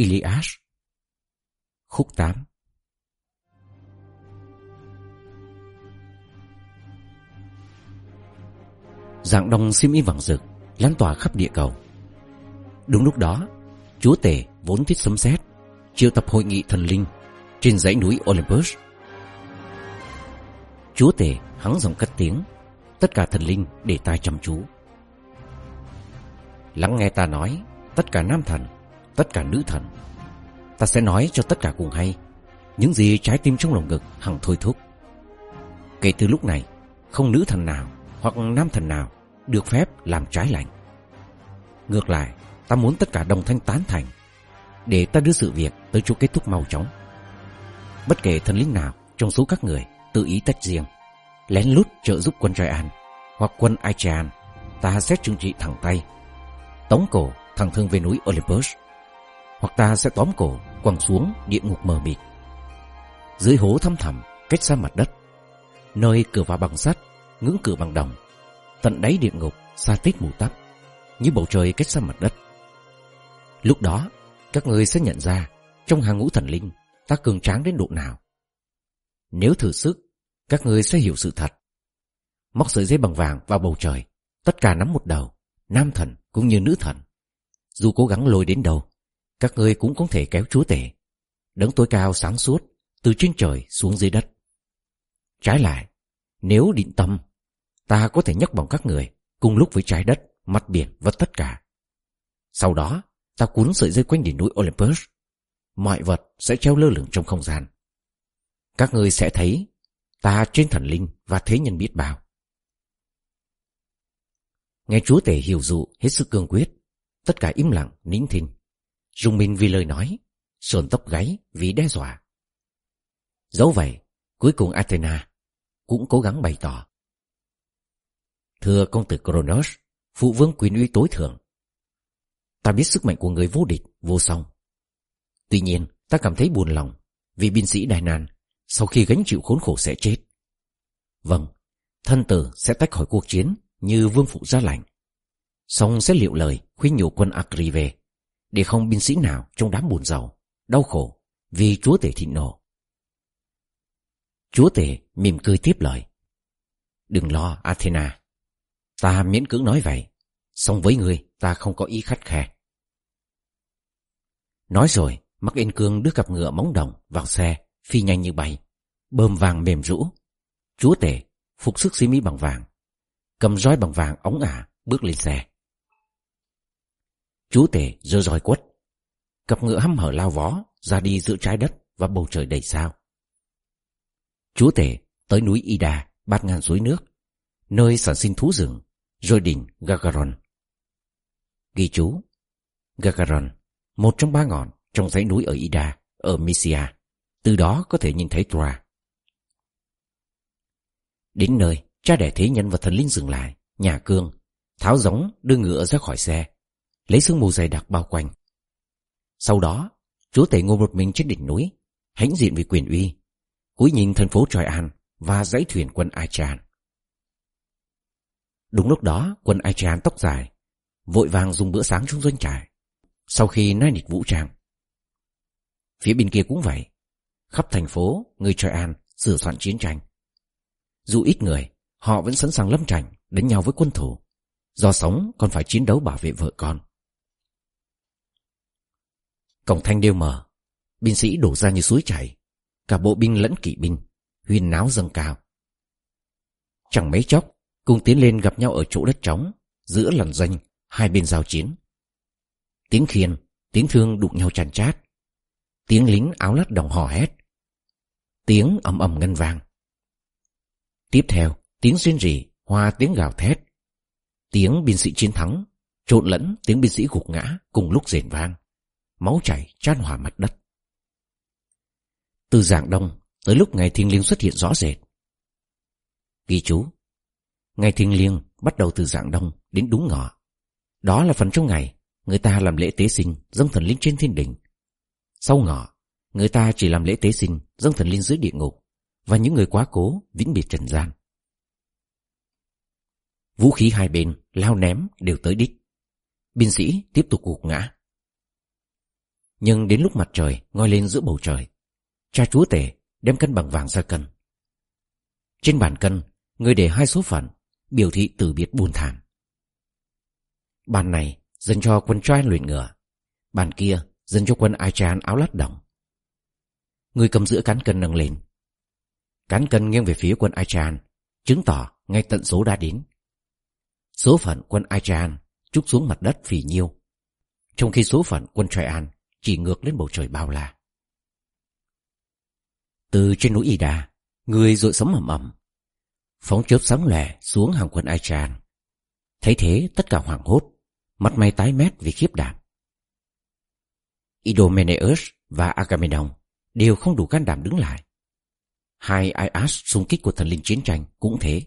Ilias Khúc 8 Dạng đông xiêm y vàng rực lan tỏa khắp địa cầu. Đúng lúc đó, chúa tể vốn thích sấm sét triệu tập hội nghị thần linh trên dãy núi Olympus. Chúa tể hắng giọng cất tiếng, tất cả thần linh để tai chăm chú. Lắng nghe ta nói, tất cả nam thần, tất cả nữ thần. Ta sẽ nói cho tất cả cùng hay, những gì trái tim trong lòng ngực hằng thôi thúc. Kể từ lúc này, không nữ thần nào hoặc nam thần nào được phép làm trái lành. Ngược lại, ta muốn tất cả đồng thanh tán thành để ta đưa sự việc tới chỗ kết thúc mau chóng. Bất kể thần linh nào trong số các người tự ý tách riêng, lén lút trợ giúp quân Ryan hoặc quân Aichan, ta sẽ trừng trị thẳng tay, tống cổ thằng thương về núi Olympus, hoặc ta sẽ tóm cổ quăng xuống địa ngục mờ mịt. Dưới hố thăm thẳm cách xa mặt đất, nơi cửa vào bằng sắt, ngưỡng cửa bằng đồng, tận đáy địa ngục xa tít mù tắp, như bầu trời cách xa mặt đất. Lúc đó, các người sẽ nhận ra trong hàng ngũ thần linh ta cường tráng đến độ nào. Nếu thử sức, các người sẽ hiểu sự thật. Móc sợi dây bằng vàng vào bầu trời, tất cả nắm một đầu, nam thần cũng như nữ thần. Dù cố gắng lôi đến đâu, các ngươi cũng không thể kéo chúa tể. Đấng tối cao sáng suốt, từ trên trời xuống dưới đất. Trái lại, nếu định tâm, ta có thể nhấc bổng các người cùng lúc với trái đất, mặt biển và tất cả. Sau đó, ta cuốn sợi dây quanh đỉnh núi Olympus. Mọi vật sẽ treo lơ lửng trong không gian. Các người sẽ thấy ta trên thần linh và thế nhân biết bao. Nghe chúa tể hiểu dụ hết sức cương quyết, tất cả im lặng, nín thinh. Rung mình vì lời nói, sườn tóc gáy vì đe dọa. Dẫu vậy, cuối cùng Athena cũng cố gắng bày tỏ. Thưa công tử Kronos, phụ vương quyền uy tối thượng. Ta biết sức mạnh của người vô địch, vô song. Tuy nhiên, ta cảm thấy buồn lòng vì binh sĩ Đài Nàn sau khi gánh chịu khốn khổ sẽ chết. Vâng, thân tử sẽ tách khỏi cuộc chiến như vương phụ ra lạnh. Xong sẽ liệu lời khuyên nhủ quân Akri về để không binh sĩ nào trong đám buồn giàu, đau khổ vì chúa tể thịnh nộ. Chúa tể mỉm cười tiếp lời. Đừng lo Athena. Ta miễn cưỡng nói vậy. song với người ta không có ý khắt khe. Nói rồi, Mắc Yên Cương đưa cặp ngựa móng đồng vào xe, phi nhanh như bay. Bơm vàng mềm rũ. Chúa tể, phục sức xí mỹ bằng vàng. Cầm roi bằng vàng ống ả, bước lên xe. Chúa tể giơ roi quất. Cặp ngựa hăm hở lao vó, ra đi giữa trái đất và bầu trời đầy sao. Chúa tể tới núi Ida, bát ngàn suối nước, nơi sản sinh thú rừng, rồi đỉnh Gagaron. Ghi chú Gagaron, một trong ba ngọn trong dãy núi ở Ida, ở Mysia. Từ đó có thể nhìn thấy Troa. Đến nơi, cha đẻ thế nhân và thần linh dừng lại, nhà cương, tháo giống đưa ngựa ra khỏi xe, lấy sương mù dày đặc bao quanh. Sau đó, chúa tể ngồi một mình trên đỉnh núi, hãnh diện vì quyền uy, cúi nhìn thành phố Tròi An và dãy thuyền quân Ai Tràn. Đúng lúc đó, quân Ai Tràn tóc dài, vội vàng dùng bữa sáng trong doanh trại, sau khi nai nịch vũ trang. Phía bên kia cũng vậy, khắp thành phố, người Tròi An sửa soạn chiến tranh. Dù ít người, họ vẫn sẵn sàng lâm trận đánh nhau với quân thủ, do sống còn phải chiến đấu bảo vệ vợ con. Cổng thanh đều mở, binh sĩ đổ ra như suối chảy, cả bộ binh lẫn kỵ binh, huyên náo dâng cao. Chẳng mấy chốc, cùng tiến lên gặp nhau ở chỗ đất trống, giữa làn danh, hai bên giao chiến. Tiếng khiên, tiếng thương đụng nhau chàn chát. Tiếng lính áo lắt đồng hò hét. Tiếng ầm ầm ngân vang. Tiếp theo, tiếng xuyên rỉ, hoa tiếng gào thét. Tiếng binh sĩ chiến thắng, trộn lẫn tiếng binh sĩ gục ngã cùng lúc rền vang. Máu chảy tràn hòa mặt đất. Từ dạng đông tới lúc ngày thiên liêng xuất hiện rõ rệt. Ghi chú, ngày thiên liêng bắt đầu từ dạng đông đến đúng ngọ. Đó là phần trong ngày người ta làm lễ tế sinh dâng thần linh trên thiên đỉnh. Sau ngọ, người ta chỉ làm lễ tế sinh dâng thần linh dưới địa ngục và những người quá cố vĩnh biệt trần gian. Vũ khí hai bên lao ném đều tới đích. Binh sĩ tiếp tục gục ngã. Nhưng đến lúc mặt trời ngoi lên giữa bầu trời, Cha chúa tể đem cân bằng vàng ra cân. Trên bàn cân, Người để hai số phận, Biểu thị từ biệt buồn thảm. Bàn này dân cho quân trai luyện ngựa, Bàn kia dân cho quân ai tràn áo lát đồng. Người cầm giữa cán cân nâng lên. Cán cân nghiêng về phía quân ai tràn Chứng tỏ ngay tận số đã đến. Số phận quân ai tràn Trúc xuống mặt đất phì nhiêu. Trong khi số phận quân Trai An chỉ ngược lên bầu trời bao la. Từ trên núi Ida, Người rội sấm ẩm ẩm Phóng chớp sáng lẻ xuống hàng quân ai tràn Thấy thế, tất cả hoảng hốt, Mặt mày tái mét vì khiếp đảm. Idomeneus và Agamemnon Đều không đủ can đảm đứng lại. Hai Ias xung kích của thần linh chiến tranh cũng thế.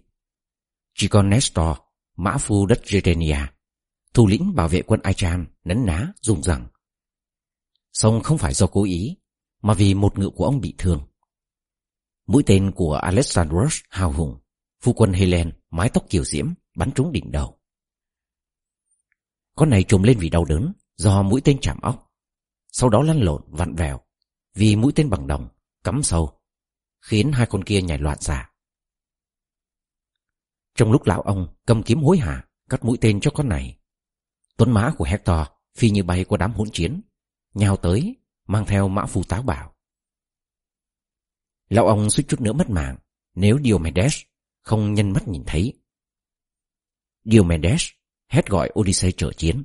Chỉ còn Nestor, Mã phu đất Gerenia Thủ lĩnh bảo vệ quân Aichan Nấn ná dùng rằng Xong không phải do cố ý, Mà vì một ngựa của ông bị thương. Mũi tên của Alexandros hào hùng, Phu quân Helen mái tóc kiều diễm, Bắn trúng đỉnh đầu. Con này trồm lên vì đau đớn, Do mũi tên chạm óc. Sau đó lăn lộn, vặn vẹo, Vì mũi tên bằng đồng, cắm sâu, Khiến hai con kia nhảy loạn xạ Trong lúc lão ông cầm kiếm hối hả, Cắt mũi tên cho con này, Tuấn mã của Hector phi như bay qua đám hỗn chiến. Nhào tới, Mang theo mã phù táo bảo Lão ông suýt chút nữa mất mạng, Nếu Diomedes không nhân mắt nhìn thấy. Diomedes hét gọi Odyssey trợ chiến.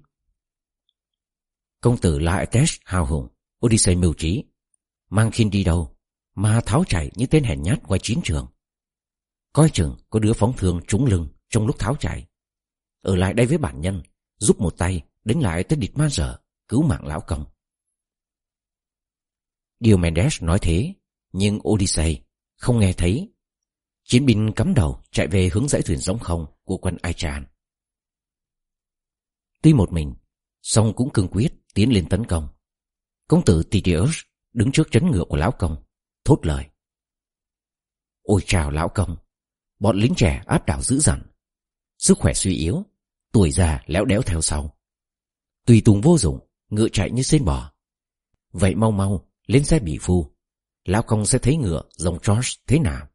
Công tử Laertes hào hùng Odyssey mưu trí, Mang khiên đi đâu Mà tháo chạy như tên hèn nhát qua chiến trường. Coi chừng có đứa phóng thương trúng lưng Trong lúc tháo chạy. Ở lại đây với bản nhân, Giúp một tay, đánh lại tới địch ma dở, Cứu mạng lão công. Diomedes nói thế Nhưng Odyssey không nghe thấy Chiến binh cắm đầu chạy về hướng dãy thuyền giống không của quân Aichan. Tuy một mình, song cũng cương quyết tiến lên tấn công. Công tử Tidius đứng trước chấn ngựa của lão công, thốt lời. Ôi chào lão công, bọn lính trẻ áp đảo dữ dằn, sức khỏe suy yếu, tuổi già léo đéo theo sau. Tùy tùng vô dụng, ngựa chạy như xên bò. Vậy mau mau, lên xe bị phu. Lão công sẽ thấy ngựa dòng George thế nào.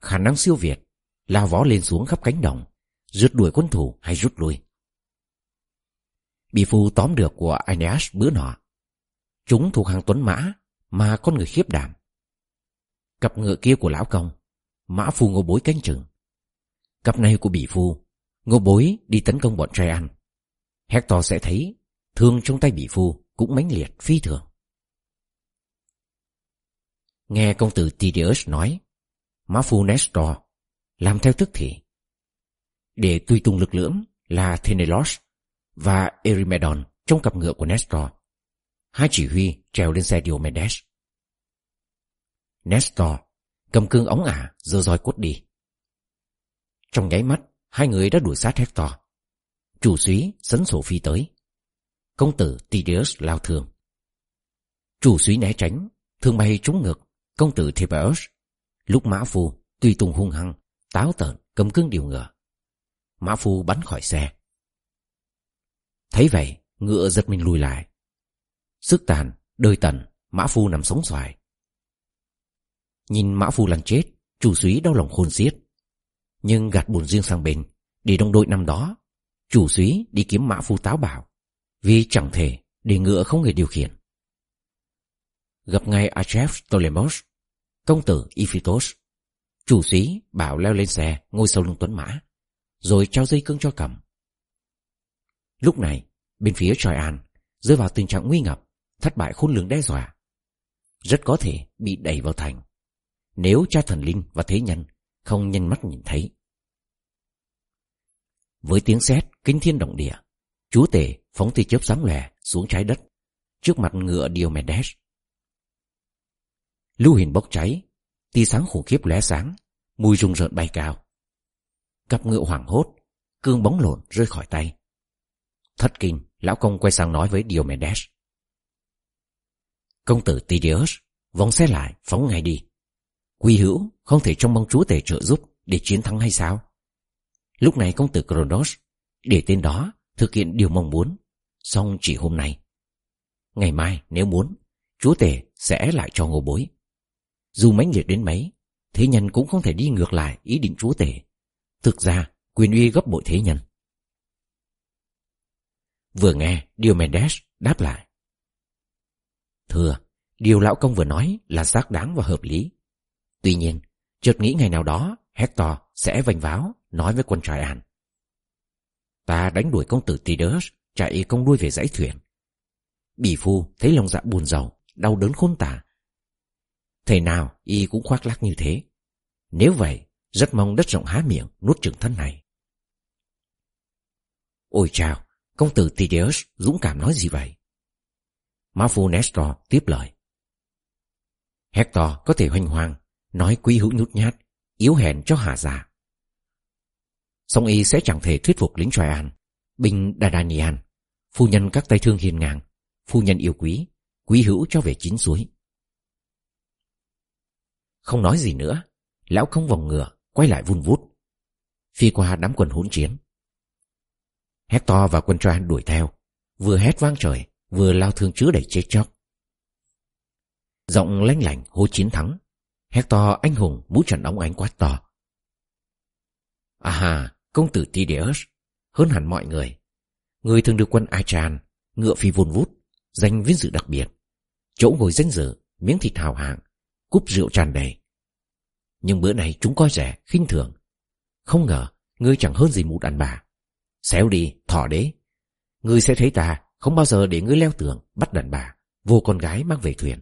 Khả năng siêu việt, lao vó lên xuống khắp cánh đồng, rượt đuổi quân thủ hay rút lui. Bị phu tóm được của Aeneas bữa nọ. Chúng thuộc hàng tuấn mã mà con người khiếp đảm. Cặp ngựa kia của lão công, mã phu ngô bối canh chừng. Cặp này của bị phu, ngô bối đi tấn công bọn trai ăn. Hector sẽ thấy thương trong tay bị phu cũng mãnh liệt phi thường. Nghe công tử Tidius nói, Má phu Nestor làm theo tức thì. Để tùy tung lực lưỡng là Thenelos và Erimedon trong cặp ngựa của Nestor. Hai chỉ huy trèo lên xe Diomedes. Nestor cầm cương ống ả Dơ roi cốt đi. Trong nháy mắt, hai người đã đuổi sát Hector. Chủ suý sấn sổ phi tới. Công tử Tidius lao thường. Chủ suý né tránh, thương bay trúng ngực công tử Thebes. Lúc mã phu tuy tung hung hăng, táo tợn cầm cương điều ngựa. Mã phu bắn khỏi xe. Thấy vậy, ngựa giật mình lùi lại. Sức tàn, đời tần, mã phu nằm sống xoài. Nhìn mã phu lăn chết, chủ suý đau lòng khôn xiết. Nhưng gạt buồn riêng sang bên, để đồng đội năm đó, chủ suý đi kiếm mã phu táo bảo, vì chẳng thể để ngựa không người điều khiển. Gặp ngay Achef Ptolemos, công tử Iphitos, chủ sĩ bảo leo lên xe ngồi sau lưng tuấn mã, rồi trao dây cương cho cầm. Lúc này, bên phía Troyan rơi vào tình trạng nguy ngập, thất bại khôn lường đe dọa. Rất có thể bị đẩy vào thành, nếu cha thần linh và thế nhân không nhanh mắt nhìn thấy. Với tiếng sét kinh thiên động địa, chúa tể phóng tia chớp sáng lè xuống trái đất, trước mặt ngựa Diomedes. Lưu hình bốc cháy, tia sáng khủng khiếp lóe sáng, mùi rung rợn bay cao. Cặp ngựa hoảng hốt, cương bóng lộn rơi khỏi tay. Thất kinh, lão công quay sang nói với Diomedes. Công tử Tidius, vòng xe lại, phóng ngay đi. Quy hữu không thể trông mong chúa tể trợ giúp để chiến thắng hay sao? Lúc này công tử Kronos để tên đó thực hiện điều mong muốn, song chỉ hôm nay. Ngày mai nếu muốn Chúa tể sẽ lại cho ngô bối dù mãnh liệt đến mấy, Thế nhân cũng không thể đi ngược lại ý định chúa tể. Thực ra, quyền uy gấp bội thế nhân. Vừa nghe, Diomedes đáp lại. Thưa, Điều lão công vừa nói là xác đáng và hợp lý. Tuy nhiên, Chợt nghĩ ngày nào đó, Hector sẽ vành váo Nói với quân Traian Ta đánh đuổi công tử Tidus, Chạy công đuôi về dãy thuyền. Bỉ phu thấy lòng dạ buồn rầu, Đau đớn khôn tả Thầy nào y cũng khoác lác như thế. Nếu vậy, Rất mong đất rộng há miệng nuốt trường thân này. Ôi chào, Công tử Tideus dũng cảm nói gì vậy? Mã phu Nestor tiếp lời. Hector có thể hoành hoàng, Nói quý hữu nhút nhát, Yếu hèn cho hà giả. Song y sẽ chẳng thể thuyết phục lính Troyan Binh Dardanian Phu nhân các tay thương hiền ngang, Phu nhân yêu quý Quý hữu cho về chín suối. Không nói gì nữa. Lão không vòng ngựa Quay lại vun vút. Phi qua đám quân hỗn chiến. Hector và quân Troyan đuổi theo. Vừa hét vang trời Vừa lao thương chứa đầy chết chóc. Giọng lanh lảnh hô chiến thắng. Hector anh hùng mũ trận ống ánh quát to. À hà, công tử Tideus Hơn hẳn mọi người. Người thường được quân Achan Ngựa phi vun vút Danh vinh dự đặc biệt. Chỗ ngồi danh dự Miếng thịt hào hạng Cúp rượu tràn đầy. Nhưng bữa này chúng coi rẻ, khinh thường. Không ngờ Ngươi chẳng hơn gì một đàn bà. Xéo đi, thỏ đế. Ngươi sẽ thấy ta Không bao giờ để ngươi leo tường Bắt đàn bà Vô con gái mang về thuyền.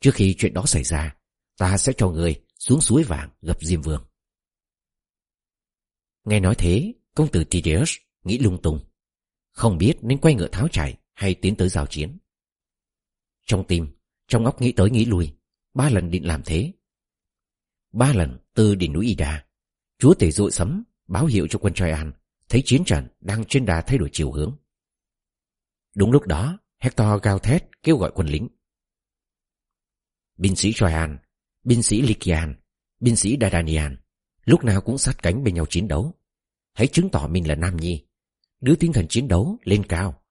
Trước khi chuyện đó xảy ra Ta sẽ cho ngươi xuống suối vàng gặp Diêm Vương. Nghe nói thế Công tử Tideus nghĩ lung tung. Không biết nên quay ngựa tháo chạy Hay tiến tới giao chiến. Trong tim Trong óc nghĩ tới nghĩ lui Ba lần định làm thế. Ba lần từ đỉnh núi Ida, Chúa tể dội sấm Báo hiệu cho quân Troyan Thấy chiến trận đang trên đà thay đổi chiều hướng. Đúng lúc đó, Hector gào thét kêu gọi quân lính. Binh sĩ Troyan Binh sĩ Lycian Binh sĩ Dardanian, Lúc nào cũng sát cánh bên nhau chiến đấu. Hãy chứng tỏ mình là nam nhi, Đưa tinh thần chiến đấu lên cao.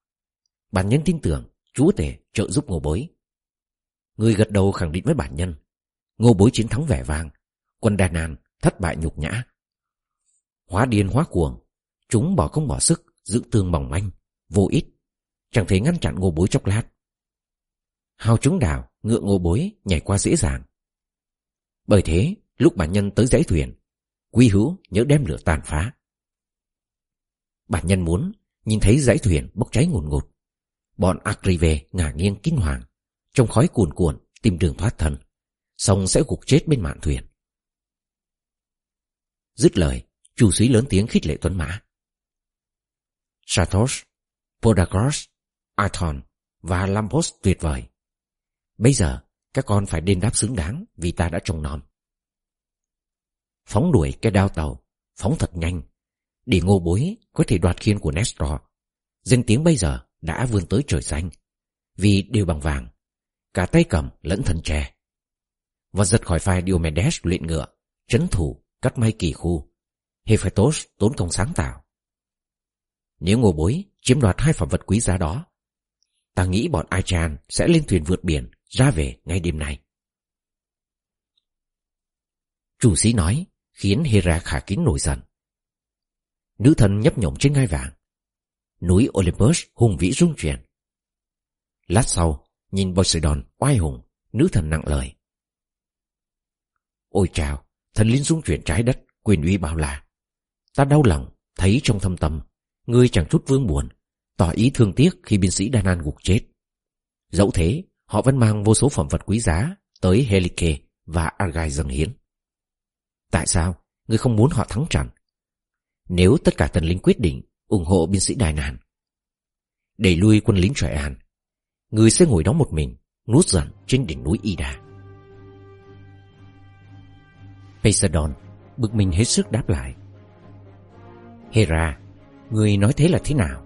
Bản nhân tin tưởng Chúa tể trợ giúp ngô bối. Người gật đầu khẳng định với bản nhân. Ngô bối chiến thắng vẻ vang. Quân Đà Nàn thất bại nhục nhã. Hóa điên hóa cuồng. Chúng bỏ công bỏ sức Giữ tương mỏng manh, Vô ích. Chẳng thể ngăn chặn ngô bối chốc lát. Hào chúng đảo Ngựa ngô bối nhảy qua dễ dàng. Bởi thế, lúc bản nhân tới dãy thuyền, Quy hữu nhớ đem lửa tàn phá. Bản nhân muốn Nhìn thấy dãy thuyền bốc cháy ngùn ngụt. Bọn Akrive ngả nghiêng kinh hoàng. Trong khói cuồn cuộn, tìm đường thoát thân, Xong sẽ gục chết bên mạn thuyền. Dứt lời, Chủ sĩ lớn tiếng khích lệ tuấn mã. Satos Podagros Athon và Lampos tuyệt vời. Bây giờ, các con phải đền đáp xứng đáng Vì ta đã trông nom. Phóng đuổi cái đao tàu, Phóng thật nhanh, Để ngô bối có thể đoạt khiên của Nestor. Danh tiếng bây giờ đã vươn tới trời xanh, Vì đều bằng vàng. Cả tay cầm lẫn thân tre Và giật khỏi phai Diomedes luyện ngựa Chấn thủ, cắt may kỳ khu Hephaestus tốn công sáng tạo Nếu ngô bối chiếm đoạt hai phẩm vật quý giá đó Ta nghĩ bọn Achan sẽ lên thuyền vượt biển ra về ngay đêm nay. Chủ sĩ nói khiến Hera khả kín nổi giận. Nữ thần nhấp nhổm trên ngai vàng. Núi Olympus hùng vĩ rung chuyển. Lát sau, nhìn Poseidon oai hùng, nữ thần nặng lời. Ôi chào, thần linh dung chuyển trái đất, quyền uy bao la. Ta đau lòng, thấy trong thâm tâm, ngươi chẳng chút vương buồn, tỏ ý thương tiếc khi binh sĩ Đan An gục chết. Dẫu thế, họ vẫn mang vô số phẩm vật quý giá tới Helike và Argai dâng hiến. Tại sao ngươi không muốn họ thắng trận? Nếu tất cả thần linh quyết định ủng hộ binh sĩ Đài Nàn, đẩy lui quân lính Troy An, người sẽ ngồi đó một mình, Nút dần trên đỉnh núi Ida. Poseidon bực mình hết sức đáp lại. Hera, người nói thế là thế nào?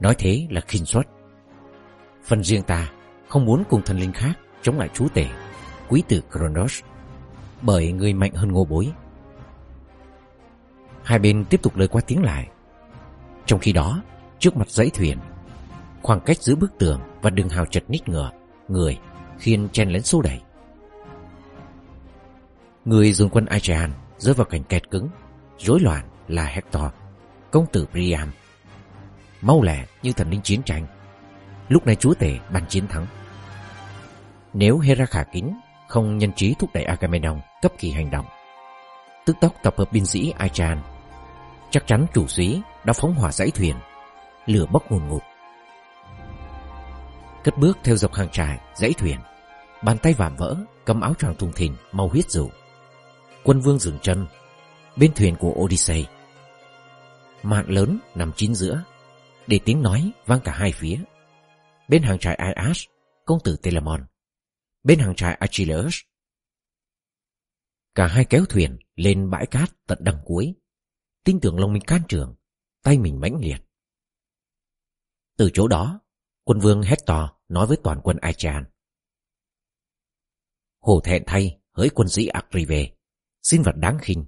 Nói thế là khinh suất. Phần riêng ta không muốn cùng thần linh khác chống lại chúa tể, quý tử Kronos, bởi người mạnh hơn ngô bối. Hai bên tiếp tục lời qua tiếng lại. Trong khi đó, trước mặt dãy thuyền, khoảng cách giữa bức tường và đừng hào chật nít ngựa, người, khiên chen lấn xô đẩy. Người dùng quân Aegean rơi vào cảnh kẹt cứng, rối loạn là Hector, công tử Priam. Mau lẹ như thần linh chiến tranh. Lúc này chúa tể bàn chiến thắng. Nếu Hera khả kính không nhân trí thúc đẩy Agamemnon cấp kỳ hành động, tức tốc tập hợp binh sĩ Aegean, chắc chắn chủ sĩ đã phóng hỏa dãy thuyền, lửa bốc ngùn ngụt. Cất bước theo dọc hàng trại, dãy thuyền, bàn tay vạm vỡ, cầm áo choàng thùng thình màu huyết rượu. Quân vương dừng chân, bên thuyền của Odyssey. Mạng lớn nằm chín giữa, để tiếng nói vang cả hai phía. Bên hàng trại Ias, công tử Telamon. Bên hàng trại Achilles. Cả hai kéo thuyền lên bãi cát tận đằng cuối. Tin tưởng lòng mình can trường, tay mình mãnh liệt. Từ chỗ đó, quân vương hét to, nói với toàn quân Achan. Hồ thẹn thay hỡi quân sĩ Akrive, xin vật đáng khinh.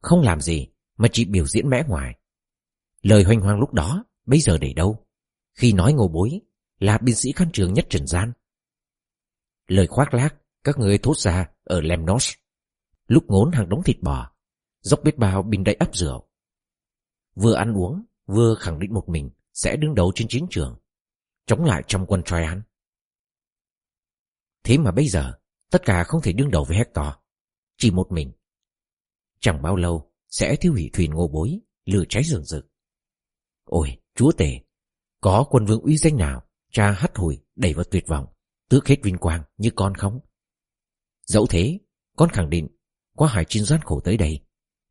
Không làm gì mà chỉ biểu diễn mẽ ngoài. Lời hoành hoang lúc đó bây giờ để đâu? Khi nói ngô bối là binh sĩ khăn trường nhất trần gian. Lời khoác lác các người thốt ra ở Lemnos. Lúc ngốn hàng đống thịt bò, dốc biết bao bình đầy ấp rượu. Vừa ăn uống, vừa khẳng định một mình sẽ đứng đầu trên chiến trường, chống lại trong quân Troyan. Thế mà bây giờ, tất cả không thể đương đầu với Hector, chỉ một mình. Chẳng bao lâu sẽ thiêu hủy thuyền ngô bối, lửa cháy rừng rực. Ôi, chúa tể, có quân vương uy danh nào cha hắt hủi đẩy vào tuyệt vọng, tước hết vinh quang như con không? Dẫu thế, con khẳng định, qua hải chiến gian khổ tới đây,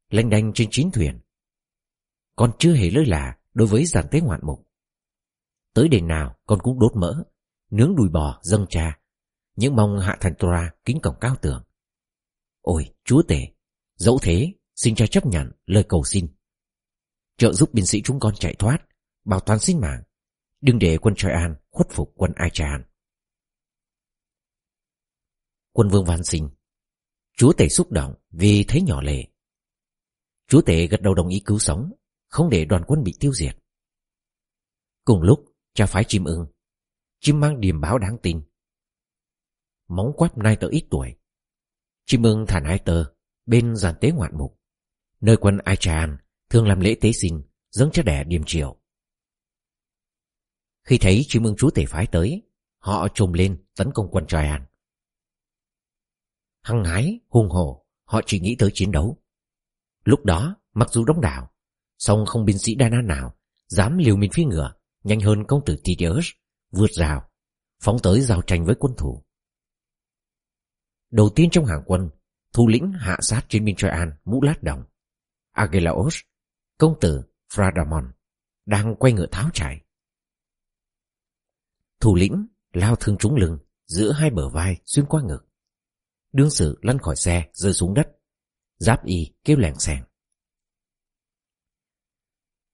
lanh đanh trên chín thuyền. Con chưa hề lơi là đối với giàn tế ngoạn mục. Tới đền nào con cũng đốt mỡ, nướng đùi bò dâng trà, những mong hạ thành Tora kính cổng cao tường. Ôi, chúa tể, dẫu thế, xin cha chấp nhận lời cầu xin. Trợ giúp binh sĩ chúng con chạy thoát, bảo toàn sinh mạng, đừng để quân Choi An khuất phục quân Ai Chan. Quân vương van sinh, chúa tể xúc động vì thấy nhỏ lệ. Chúa tể gật đầu đồng ý cứu sống, không để đoàn quân bị tiêu diệt. Cùng lúc, chả phái chim ưng, chim mang điềm báo đáng tin. Móng quắp nai tờ ít tuổi. Chim ưng thả nai tờ bên giàn tế ngoạn mục, nơi quân Ai Chan thường làm lễ tế sinh, dâng cho đẻ điềm triều. Khi thấy chim ưng chú tể phái tới, họ trồm lên tấn công quân Traian. Hăng hái, hung hồ, họ chỉ nghĩ tới chiến đấu. Lúc đó, mặc dù đông đảo, song không binh sĩ Đa nào dám liều mình phi ngựa nhanh hơn công tử Tidius vượt rào, phóng tới giao tranh với quân thủ. Đầu tiên trong hàng quân, thủ lĩnh hạ sát chiến binh Troyan mũ lát đồng. Agelaos, công tử Phradamon, đang quay ngựa tháo chạy. Thủ lĩnh lao thương trúng lưng giữa hai bờ vai xuyên qua ngực. Đương sự lăn khỏi xe rơi xuống đất. Giáp y kêu lèng sèn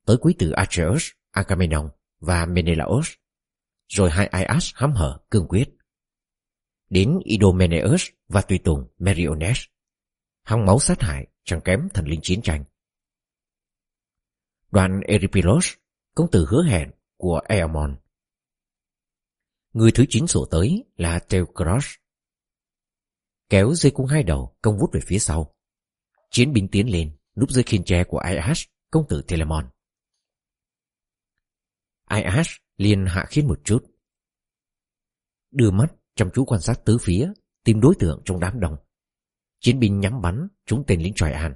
Tới quý tử Atreus, Agamemnon và Menelaos. Rồi hai Aias hăm hở cương quyết. Đến Idomeneus và tùy tùng Meriones. Hăng máu sát hại chẳng kém thần linh chiến tranh. Đoàn Eripilos, công tử hứa hẹn của Eamon Người thứ chín sổ tới là Teucros. Kéo dây cung hai đầu công vút về phía sau. Chiến binh tiến lên, núp dưới khiên tre của Aias, công tử Telemon. Aias liền hạ khiến một chút. Đưa mắt chăm chú quan sát tứ phía, tìm đối tượng trong đám đông. Chiến binh nhắm bắn chúng tên lính tròi an,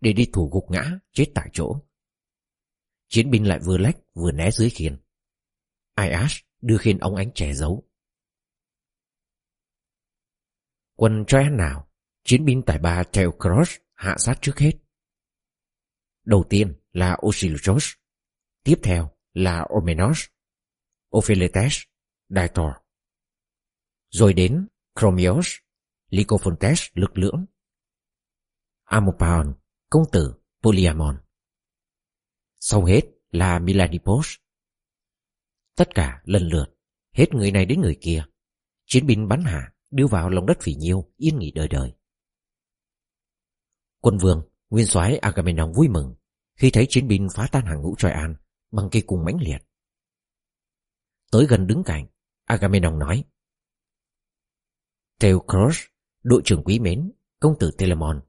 để đi thủ gục ngã, chết tại chỗ. Chiến binh lại vừa lách vừa né dưới khiên. Aias đưa khiên ống ánh trẻ giấu. Quân Troyan nào, chiến binh tại ba Cross hạ sát trước hết. Đầu tiên là Osilchos, tiếp theo là Omenos, Opheletes, Daitor, Rồi đến Chromios, Lycophontes lực lưỡng, Amopaon, công tử Polyamon. Sau hết là Milanipos, Tất cả lần lượt, hết người này đến người kia. Chiến binh bắn hạ, đưa vào lòng đất phỉ nhiêu, yên nghỉ đời đời. Quân vương, nguyên soái Agamemnon vui mừng khi thấy chiến binh phá tan hàng ngũ Troy An bằng cây cung mãnh liệt. Tới gần đứng cạnh, Agamemnon nói. Theocros, đội trưởng quý mến, công tử Telamon,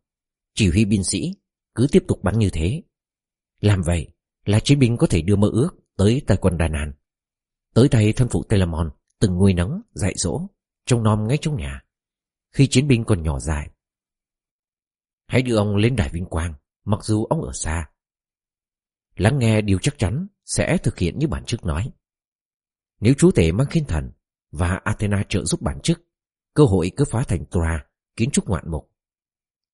chỉ huy binh sĩ, cứ tiếp tục bắn như thế. Làm vậy là chiến binh có thể đưa mơ ước tới tay quân Đà Nàn. Tới tay thân phụ Telamon từng nuôi nắng, dạy dỗ, trông nom ngay trong nhà, khi chiến binh còn nhỏ dài. Hãy đưa ông lên đài vinh quang, mặc dù ông ở xa. Lắng nghe điều chắc chắn sẽ thực hiện như bản chức nói. Nếu chúa tể mang khiên thần và Athena trợ giúp bản chức, cơ hội cứ phá thành Tora, kiến trúc ngoạn mục.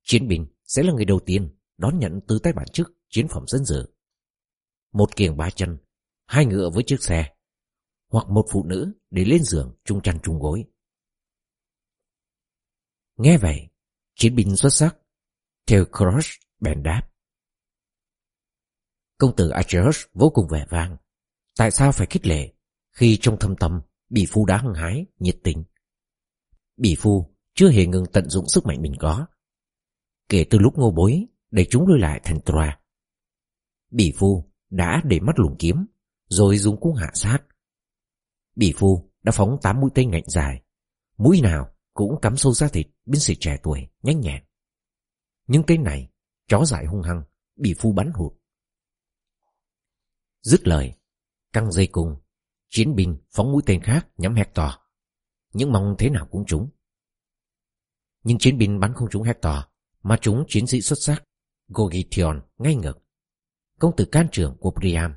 Chiến binh sẽ là người đầu tiên đón nhận từ tay bản chức chiến phẩm dân dự. Một kiềng ba chân, hai ngựa với chiếc xe, hoặc một phụ nữ để lên giường chung chăn chung gối. Nghe vậy, chiến binh xuất sắc, theo Cross bèn đáp. Công tử Acheus vô cùng vẻ vang. Tại sao phải khích lệ khi trong thâm tâm Bỉ Phu đã hăng hái, nhiệt tình? Bỉ Phu chưa hề ngừng tận dụng sức mạnh mình có. Kể từ lúc ngô bối để chúng lui lại thành Troa. Bỉ Phu đã để mắt lùng kiếm, rồi dùng cung hạ sát. Bỉ Phu đã phóng tám mũi tên ngạnh dài, mũi nào cũng cắm sâu ra thịt binh sĩ trẻ tuổi, nhanh nhẹn. Nhưng tên này, chó dại hung hăng, Bỉ Phu bắn hụt. Dứt lời, căng dây cung, chiến binh phóng mũi tên khác nhắm Hector. Những mong thế nào cũng trúng. Nhưng chiến binh bắn không trúng Hector, mà trúng chiến sĩ xuất sắc, Gogition ngay ngực. Công tử can trưởng của Priam,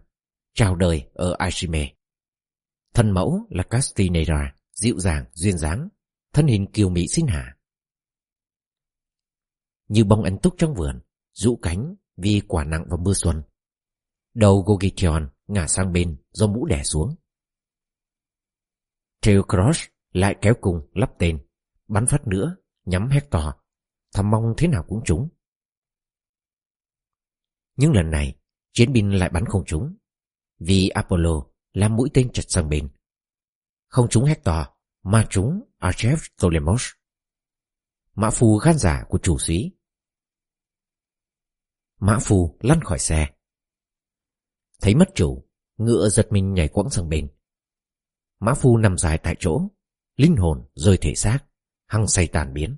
chào đời ở Aishime. Thân mẫu là Castinera, dịu dàng, duyên dáng, thân hình kiều mỹ xinh hạ, Như bông ấn túc trong vườn, rũ cánh vì quả nặng vào mưa xuân. Đầu Gogition ngả sang bên do mũ đè xuống. Theocross lại kéo cùng lắp tên, bắn phát nữa, nhắm Hector, thầm mong thế nào cũng trúng. Nhưng lần này, chiến binh lại bắn không trúng, vì Apollo làm mũi tên chật sang bên. Không trúng Hector, mà trúng Archev Ptolemos. Mã phù khán giả của chủ sĩ. Mã phù lăn khỏi xe. Thấy mất chủ, ngựa giật mình nhảy quẫng sang bên. Mã phu nằm dài tại chỗ, linh hồn rơi thể xác, hăng say tàn biến.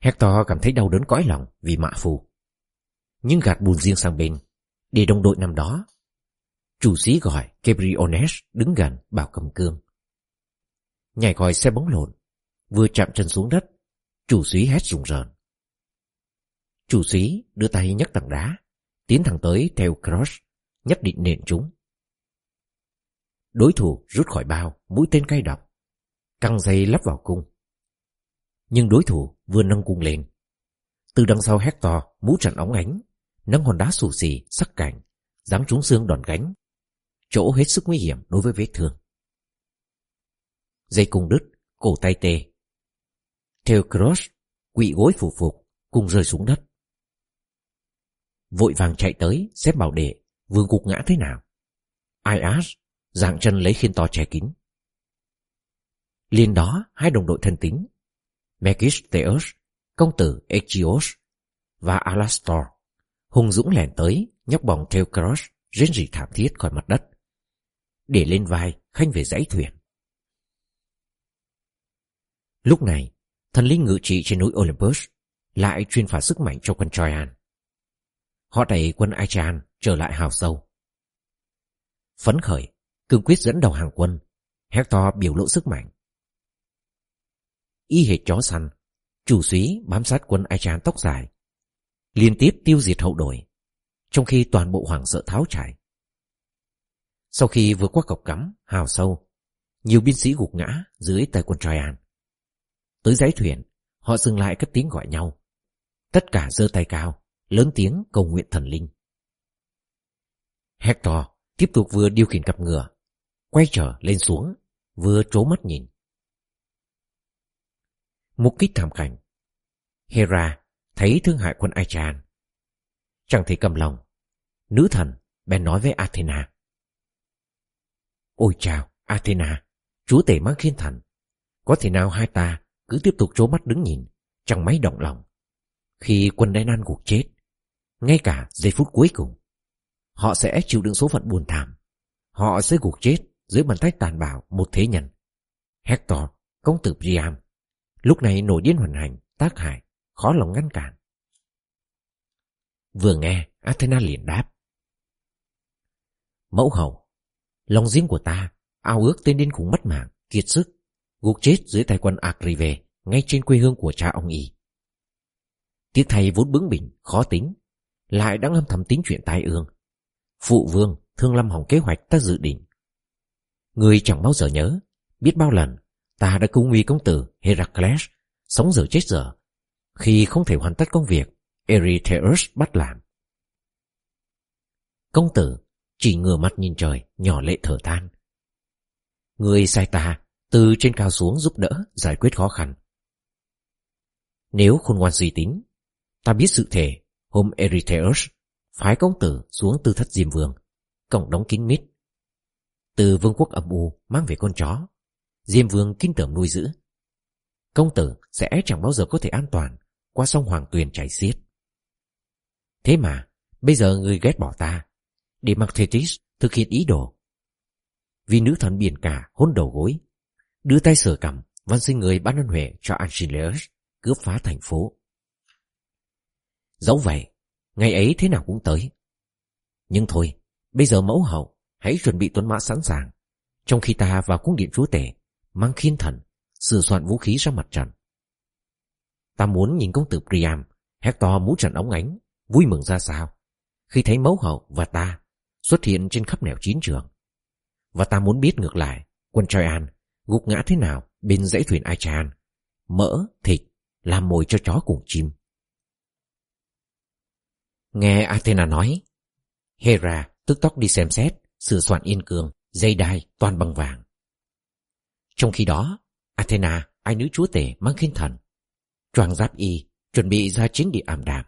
Hector cảm thấy đau đớn cõi lòng vì mã phu. Nhưng gạt buồn riêng sang bên, để đồng đội năm đó. Chủ sĩ gọi Kebriones đứng gần bảo cầm cương. Nhảy khỏi xe bóng lộn, vừa chạm chân xuống đất, chủ sĩ hét rùng rợn. Chủ sĩ đưa tay nhấc tảng đá, tiến thẳng tới theo Cross, nhất định nện chúng. Đối thủ rút khỏi bao, mũi tên cay độc, căng dây lắp vào cung. Nhưng đối thủ vừa nâng cung lên. Từ đằng sau Hector, mũ trận óng ánh, nâng hòn đá xù xì, sắc cảnh, giáng trúng xương đòn gánh. Chỗ hết sức nguy hiểm đối với vết thương. Dây cung đứt, cổ tay tê. Theo Cross, quỵ gối phủ phục, cùng rơi xuống đất. Vội vàng chạy tới, xếp bảo đệ, vương cục ngã thế nào. Ias dạng chân lấy khiên to che kín. Liên đó, hai đồng đội thân tính, Megisteus, công tử Echios và Alastor, hùng dũng lẻn tới, nhóc bỏng theo Cross, rên rỉ thảm thiết khỏi mặt đất, để lên vai khanh về dãy thuyền. Lúc này, thần linh ngự trị trên núi Olympus lại truyền phá sức mạnh cho quân Troyan. Họ đẩy quân Aichan trở lại hào sâu. Phấn khởi, cương quyết dẫn đầu hàng quân, Hector biểu lộ sức mạnh. Y hệt chó săn, chủ suý bám sát quân Aichan tóc dài, liên tiếp tiêu diệt hậu đội, trong khi toàn bộ hoàng sợ tháo chạy. Sau khi vượt qua cọc cắm, hào sâu, nhiều binh sĩ gục ngã dưới tay quân Traian. Tới giấy thuyền, họ dừng lại cất tiếng gọi nhau. Tất cả giơ tay cao, lớn tiếng cầu nguyện thần linh. Hector tiếp tục vừa điều khiển cặp ngựa, quay trở lên xuống, vừa trố mắt nhìn. Mục kích thảm cảnh. Hera thấy thương hại quân Aichan. Chẳng thể cầm lòng. Nữ thần bèn nói với Athena. Ôi chào, Athena, chúa tể mang khiên thần. Có thể nào hai ta cứ tiếp tục trố mắt đứng nhìn, chẳng mấy động lòng. Khi quân Đài Nan gục chết, ngay cả giây phút cuối cùng, họ sẽ chịu đựng số phận buồn thảm. Họ sẽ gục chết dưới bàn tay tàn bạo một thế nhân. Hector, công tử Priam, lúc này nổi điên hoàn hành, tác hại, khó lòng ngăn cản. Vừa nghe, Athena liền đáp. Mẫu hầu, lòng riêng của ta, ao ước tên điên khủng mất mạng, kiệt sức, gục chết dưới tay quân Akrive ngay trên quê hương của cha ông y. Tiếc thay vốn bướng bỉnh, khó tính, lại đang âm thầm tính chuyện tai ương. Phụ vương thương lâm hỏng kế hoạch ta dự định. Người chẳng bao giờ nhớ, biết bao lần ta đã cứu nguy công tử Heracles, sống giờ chết giờ, khi không thể hoàn tất công việc Erytheus bắt làm. Công tử chỉ ngửa mặt nhìn trời, nhỏ lệ thở than. Người sai ta từ trên cao xuống giúp đỡ giải quyết khó khăn. Nếu khôn ngoan suy tính, ta biết sự thể hôm Erytheus phái công tử xuống tư thất diêm vương, cổng đóng kín mít. Từ vương quốc âm u mang về con chó, diêm vương kinh tởm nuôi giữ. Công tử sẽ chẳng bao giờ có thể an toàn qua sông Hoàng Tuyền chảy xiết. Thế mà, bây giờ người ghét bỏ ta, để mặc Thetis thực hiện ý đồ. Vì nữ thần biển cả hôn đầu gối, đưa tay sửa cầm, văn sinh người ban ân huệ cho Achilles cướp phá thành phố. Dẫu vậy, ngày ấy thế nào cũng tới. Nhưng thôi, bây giờ mẫu hậu, hãy chuẩn bị tuấn mã sẵn sàng, trong khi ta vào cung điện chúa tể, mang khiên thần, sửa soạn vũ khí ra mặt trận. Ta muốn nhìn công tử Priam, Hector mũ trận ống ánh, vui mừng ra sao, khi thấy mẫu hậu và ta xuất hiện trên khắp nẻo chiến trường. Và ta muốn biết ngược lại, quân Troyan gục ngã thế nào bên dãy thuyền Aichan, mỡ, thịt, làm mồi cho chó cùng chim. Nghe Athena nói, Hera tức tốc đi xem xét, sửa soạn yên cường, dây đai toàn bằng vàng. Trong khi đó, Athena, ai nữ chúa tể mang khiên thần, choàng giáp y, chuẩn bị ra chiến địa ảm đạm.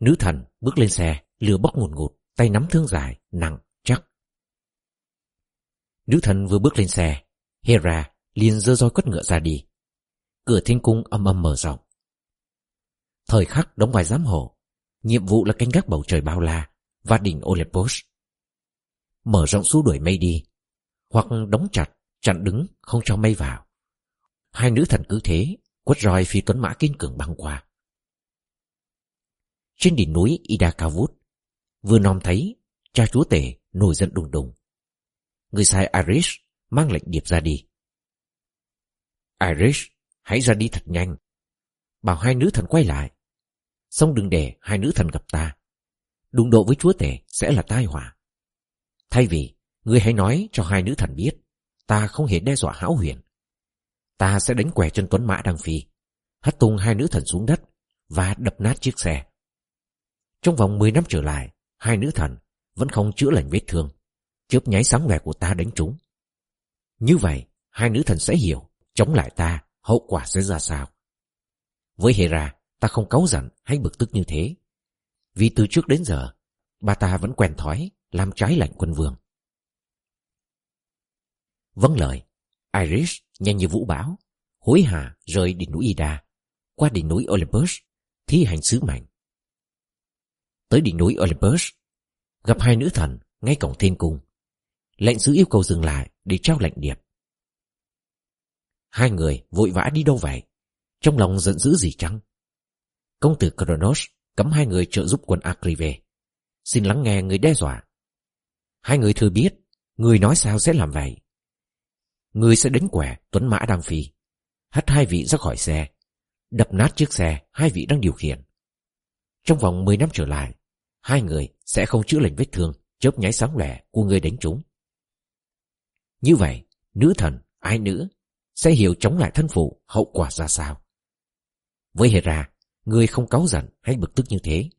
Nữ thần bước lên xe, lửa bốc ngùn ngụt, tay nắm thương dài, nặng, chắc. Nữ thần vừa bước lên xe, Hera liền dơ roi quất ngựa ra đi. Cửa thiên cung âm âm mở rộng. Thời khắc đóng ngoài giám hộ, nhiệm vụ là canh gác bầu trời bao la và đỉnh Olympus. Mở rộng xu đuổi mây đi, hoặc đóng chặt, chặn đứng không cho mây vào. Hai nữ thần cứ thế, quất roi phi tuấn mã kiên cường băng qua. Trên đỉnh núi Ida cao vút, vừa nom thấy cha chúa tể nổi giận đùng đùng. Người sai Iris mang lệnh điệp ra đi. Iris, hãy ra đi thật nhanh. Bảo hai nữ thần quay lại. Xong đừng để hai nữ thần gặp ta. Đụng độ với chúa tể sẽ là tai họa. Thay vì, ngươi hãy nói cho hai nữ thần biết, ta không hề đe dọa hão huyền. Ta sẽ đánh quẻ chân tuấn mã đang phi, hất tung hai nữ thần xuống đất và đập nát chiếc xe. Trong vòng 10 năm trở lại, hai nữ thần vẫn không chữa lành vết thương. Chớp nháy sáng vẻ của ta đánh trúng. Như vậy, hai nữ thần sẽ hiểu, chống lại ta, hậu quả sẽ ra sao. Với Hera, ta không cáu giận hay bực tức như thế. Vì từ trước đến giờ, bà ta vẫn quen thói làm trái lệnh quân vương. Vâng lời, Iris nhanh như vũ bão, hối hả rời đỉnh núi Ida, qua đỉnh núi Olympus, thi hành sứ mệnh. Tới đỉnh núi Olympus, gặp hai nữ thần ngay cổng thiên cung. Lệnh sứ yêu cầu dừng lại để trao lệnh điệp. Hai người vội vã đi đâu vậy? Trong lòng giận dữ gì chăng? Công tử Kronos cấm hai người trợ giúp quân Akrive. Xin lắng nghe người đe dọa. Hai người thừa biết, người nói sao sẽ làm vậy. Người sẽ đánh quẻ Tuấn Mã đang phi, hất hai vị ra khỏi xe, đập nát chiếc xe hai vị đang điều khiển. Trong vòng 10 năm trở lại, hai người sẽ không chữa lành vết thương chớp nháy sáng lẻ của người đánh chúng. Như vậy, nữ thần, ai nữ, sẽ hiểu chống lại thân phụ hậu quả ra sao. Với Hera, người không cáu giận hay bực tức như thế.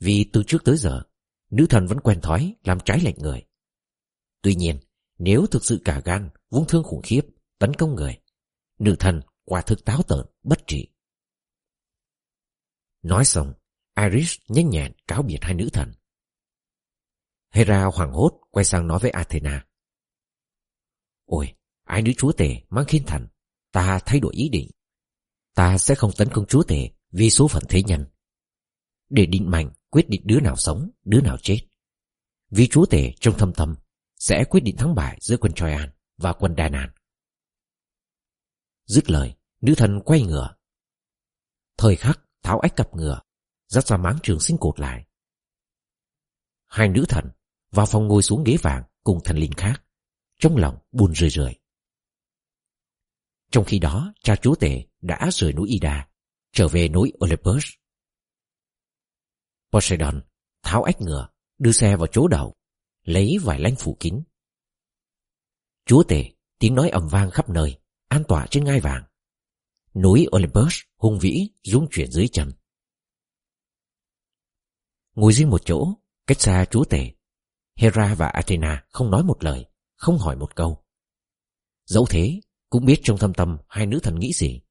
Vì từ trước tới giờ, nữ thần vẫn quen thói làm trái lệnh người. Tuy nhiên, nếu thực sự cả gan, vung thương khủng khiếp, tấn công người, nữ thần quả thực táo tợn, bất trị. Nói xong, Iris nhanh nhẹn cáo biệt hai nữ thần. Hera hoảng hốt quay sang nói với Athena. Ôi, ai nữ chúa tể mang khiên thần, ta thay đổi ý định. Ta sẽ không tấn công chúa tể vì số phận thế nhân. Để định mạnh quyết định đứa nào sống, đứa nào chết. Vì chúa tể trong thâm tâm sẽ quyết định thắng bại giữa quân Troyan và quân Đà Nàn. Dứt lời, nữ thần quay ngựa. Thời khắc tháo ách cặp ngựa, dắt ra máng trường sinh cột lại. Hai nữ thần vào phòng ngồi xuống ghế vàng cùng thần linh khác, trong lòng buồn rười rượi. Trong khi đó, cha chúa tể đã rời núi Ida, trở về núi Olympus. Poseidon tháo ách ngựa, đưa xe vào chỗ đầu, lấy vài lanh phủ kín. Chúa tể, tiếng nói ầm vang khắp nơi, an tỏa trên ngai vàng. Núi Olympus hung vĩ rung chuyển dưới chân. Ngồi riêng một chỗ, cách xa chúa tể, Hera và Athena không nói một lời, không hỏi một câu. Dẫu thế, cũng biết trong thâm tâm hai nữ thần nghĩ gì.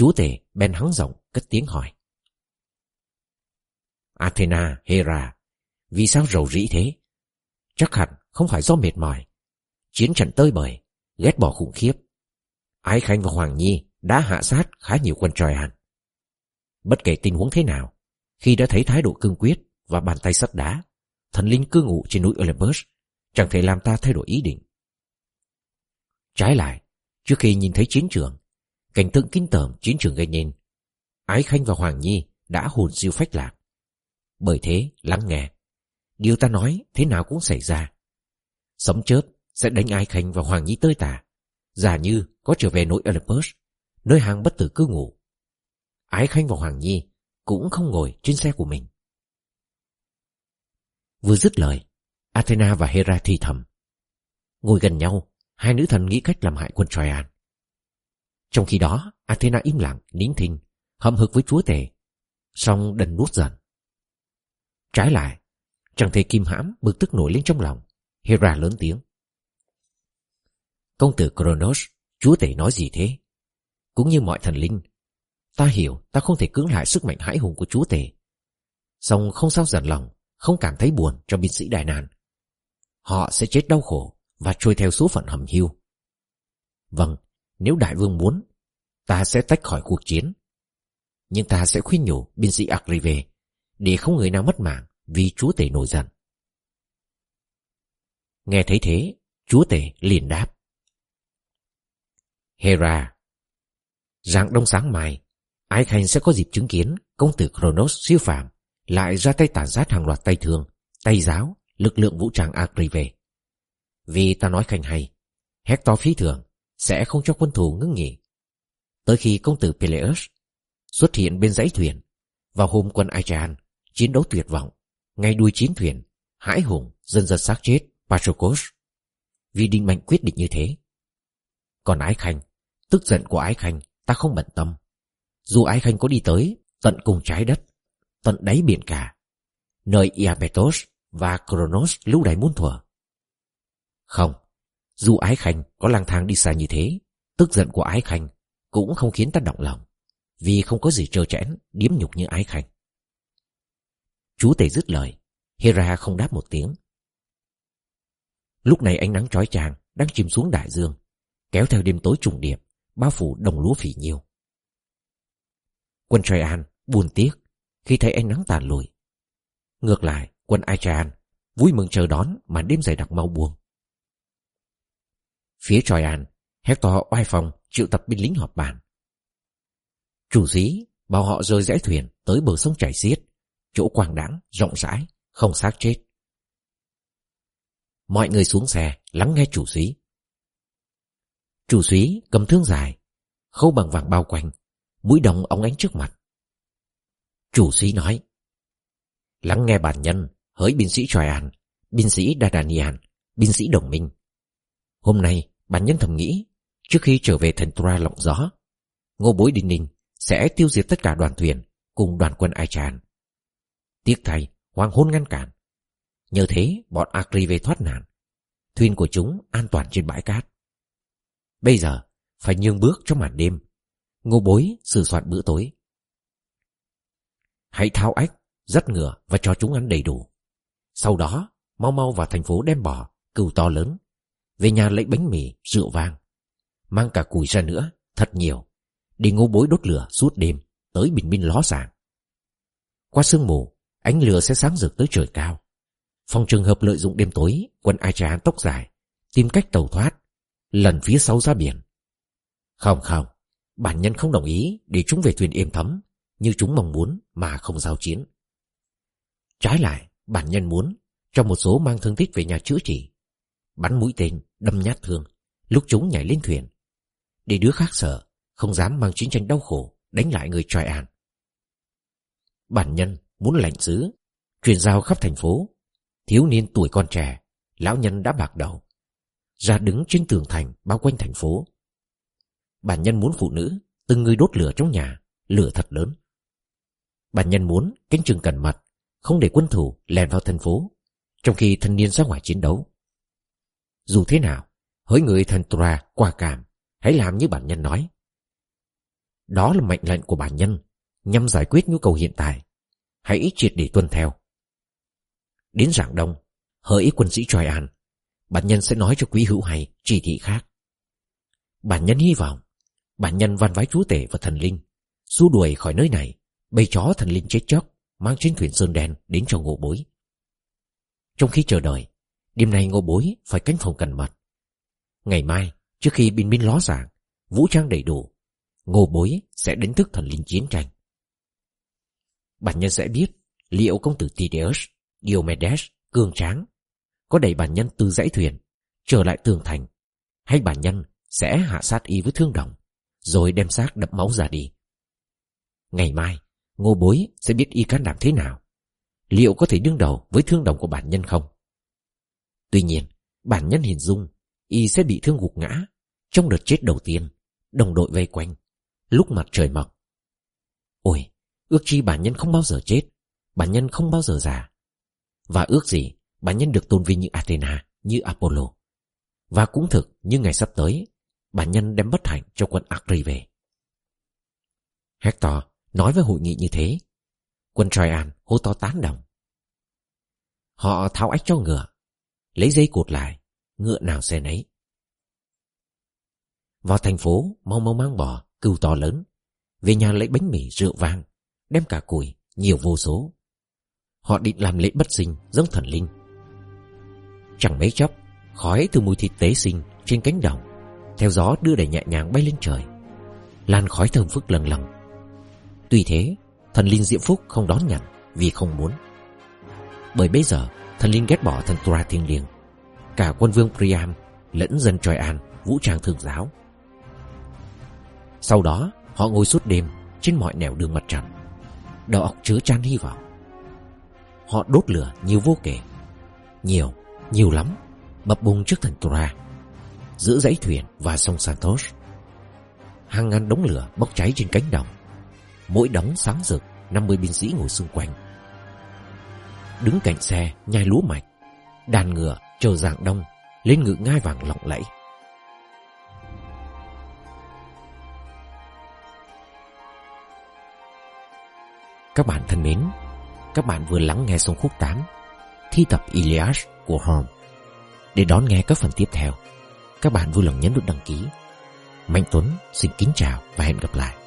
Chúa tể ben hắng giọng cất tiếng hỏi. Athena, Hera, vì sao rầu rĩ thế? Chắc hẳn không phải do mệt mỏi. Chiến trận tơi bời, ghét bỏ khủng khiếp. Ái Khanh và Hoàng Nhi đã hạ sát khá nhiều quân Troyan. Bất kể tình huống thế nào, khi đã thấy thái độ cương quyết và bàn tay sắt đá, thần linh cư ngụ trên núi Olympus chẳng thể làm ta thay đổi ý định. Trái lại, trước khi nhìn thấy chiến trường, cảnh tượng kinh tởm chiến trường gây nên, Ái Khanh và Hoàng Nhi đã hồn siêu phách lạc. Bởi thế, lắng nghe, điều ta nói thế nào cũng xảy ra. Sấm chớp sẽ đánh Ái Khanh và Hoàng Nhi tơi tả, giả như có trở về núi Olympus, nơi hàng bất tử cư ngủ. Ái Khanh và Hoàng Nhi cũng không ngồi trên xe của mình. Vừa dứt lời, Athena và Hera thì thầm. Ngồi gần nhau, hai nữ thần nghĩ cách làm hại quân Troyan. Trong khi đó, Athena im lặng, nín thinh, hậm hực với chúa tể, song đần nuốt dần. Trái lại, chẳng thể kim hãm bực tức nổi lên trong lòng, Hera lớn tiếng. Công tử Kronos, chúa tể nói gì thế? Cũng như mọi thần linh, ta hiểu ta không thể cưỡng lại sức mạnh hãi hùng của chúa tể. Song không sao giận lòng, không cảm thấy buồn cho binh sĩ đại nạn. Họ sẽ chết đau khổ và trôi theo số phận hầm hiu. Vâng, nếu đại vương muốn, ta sẽ tách khỏi cuộc chiến. Nhưng ta sẽ khuyên nhủ binh sĩ Akrive để không người nào mất mạng vì chúa tể nổi giận. Nghe thấy thế, chúa tể liền đáp. Hera, rạng đông sáng mai, Ái Khanh sẽ có dịp chứng kiến công tử Kronos siêu phàm lại ra tay tàn sát hàng loạt tay thường, tay giáo, lực lượng vũ trang Akrive. Vì ta nói Khanh hay, Hector phí thường sẽ không cho quân thù ngưng nghỉ. Tới khi công tử Peleus xuất hiện bên dãy thuyền, vào hôm quân Aichan, chiến đấu tuyệt vọng, ngay đuôi chiến thuyền, hãi hùng dần dần xác chết Patroclus. Vì định mệnh quyết định như thế. Còn Ái Khanh, tức giận của Ái Khanh ta không bận tâm. Dù Ái Khanh có đi tới tận cùng trái đất, tận đáy biển cả, nơi Iapetos và Kronos lưu đày muôn thuở. Không, dù Ái Khanh có lang thang đi xa như thế, tức giận của Ái Khanh cũng không khiến ta động lòng, vì không có gì trơ trẽn, điếm nhục như Ái Khanh. Chú tể dứt lời, Hera không đáp một tiếng. Lúc này ánh nắng trói chang đang chìm xuống đại dương, kéo theo đêm tối trùng điệp, bao phủ đồng lúa phỉ nhiêu. Quân Traian buồn tiếc khi thấy ánh nắng tàn lùi. Ngược lại, quân Aichan vui mừng chờ đón mà đêm dày đặc mau buông. Phía Troyan, Hector oai phòng triệu tập binh lính họp bàn. Chủ dí bảo họ rơi rẽ thuyền tới bờ sông chảy xiết, chỗ quảng đẳng rộng rãi, không xác chết. Mọi người xuống xe, lắng nghe chủ dí. Chủ dí cầm thương dài, khâu bằng vàng bao quanh, mũi đồng ống ánh trước mặt. Chủ sĩ nói. Lắng nghe bản nhân, hỡi binh sĩ Troyan, binh sĩ Dardanian, binh sĩ đồng minh. Hôm nay, bản nhân thầm nghĩ, trước khi trở về thần Tura lộng gió, ngô bối đinh ninh sẽ tiêu diệt tất cả đoàn thuyền cùng đoàn quân Ai Tràn Tiếc thay, hoàng hôn ngăn cản. Nhờ thế, bọn Akrive thoát nạn. Thuyền của chúng an toàn trên bãi cát. Bây giờ, phải nhường bước trong màn đêm. Ngô bối sửa soạn bữa tối. Hãy tháo ách, dắt ngựa và cho chúng ăn đầy đủ. Sau đó, mau mau vào thành phố đem bò, cừu to lớn. Về nhà lấy bánh mì, rượu vang. Mang cả củi ra nữa, thật nhiều. đi ngô bối đốt lửa suốt đêm, tới bình minh ló sáng. Qua sương mù, ánh lửa sẽ sáng rực tới trời cao. Phòng trường hợp lợi dụng đêm tối, quân Ai Tra tóc dài, tìm cách tàu thoát, lần phía sau ra biển. Không không, bản nhân không đồng ý để chúng về thuyền êm thấm, như chúng mong muốn mà không giao chiến. Trái lại, bản nhân muốn cho một số mang thương tích về nhà chữa trị, bắn mũi tên, đâm nhát thương, lúc chúng nhảy lên thuyền, để đứa khác sợ, không dám mang chiến tranh đau khổ đánh lại người tròi An. Bản nhân muốn lệnh sứ, truyền giao khắp thành phố, thiếu niên tuổi con trẻ, lão nhân đã bạc đầu, ra đứng trên tường thành bao quanh thành phố. Bản nhân muốn phụ nữ, từng người đốt lửa trong nhà, lửa thật lớn. Bản nhân muốn cánh trường cẩn mật, không để quân thủ lèn vào thành phố, trong khi thanh niên ra ngoài chiến đấu. Dù thế nào, hỡi người thần Tura qua cảm, hãy làm như bản nhân nói. Đó là mệnh lệnh của bản nhân, nhằm giải quyết nhu cầu hiện tại. Hãy triệt để tuân theo. Đến rạng đông, hỡi quân sĩ Troy An, bản nhân sẽ nói cho quý hữu hay chỉ thị khác. Bản nhân hy vọng, bản nhân văn vái chúa tể và thần linh, xua đuổi khỏi nơi này, bầy chó thần linh chết chóc, mang trên thuyền sơn đen đến cho ngộ bối. Trong khi chờ đợi, đêm nay ngô bối phải canh phòng cẩn mật. Ngày mai, trước khi binh binh ló dạng, vũ trang đầy đủ, ngô bối sẽ đánh thức thần linh chiến tranh. Bản nhân sẽ biết liệu công tử Tideus, Diomedes, cương tráng, có đẩy bản nhân từ dãy thuyền, trở lại tường thành, hay bản nhân sẽ hạ sát y với thương đồng, rồi đem xác đập máu ra đi. Ngày mai, ngô bối sẽ biết y can đảm thế nào, liệu có thể đương đầu với thương đồng của bản nhân không? Tuy nhiên, bản nhân hình dung y sẽ bị thương gục ngã trong đợt chết đầu tiên, đồng đội vây quanh, lúc mặt trời mọc. Ôi, ước chi bản nhân không bao giờ chết, bản nhân không bao giờ già. Và ước gì bản nhân được tôn vinh như Athena, như Apollo. Và cũng thực như ngày sắp tới, bản nhân đem bất hạnh cho quân Acri về. Hector nói với hội nghị như thế. Quân Troyan hô to tán đồng. Họ tháo ách cho ngựa, lấy dây cột lại, ngựa nào xe nấy. Vào thành phố, mau mau mang bò, cừu to lớn. Về nhà lấy bánh mì, rượu vang, đem cả củi, nhiều vô số. Họ định làm lễ bất sinh, giống thần linh. Chẳng mấy chốc, khói từ mùi thịt tế sinh trên cánh đồng, theo gió đưa đẩy nhẹ nhàng bay lên trời. Lan khói thơm phức lần lòng. Tuy thế, thần linh Diễm Phúc không đón nhận vì không muốn. Bởi bây giờ, thần linh ghét bỏ thần Tura thiên liêng. Cả quân vương Priam lẫn dân Troyan vũ trang thường giáo sau đó họ ngồi suốt đêm trên mọi nẻo đường mặt trận, Đầu óc chứa chan hy vọng. Họ đốt lửa nhiều vô kể. Nhiều, nhiều lắm, bập bùng trước thần Tura giữa dãy thuyền và sông Santos. Hàng ngàn đống lửa bốc cháy trên cánh đồng. Mỗi đống sáng rực, 50 binh sĩ ngồi xung quanh. Đứng cạnh xe, nhai lúa mạch. Đàn ngựa chờ dạng đông, lên ngự ngai vàng lộng lẫy. Các bạn thân mến, các bạn vừa lắng nghe xong khúc 8 Thi tập Iliad của Horm. Để đón nghe các phần tiếp theo, các bạn vui lòng nhấn nút đăng ký. Mạnh Tuấn xin kính chào và hẹn gặp lại.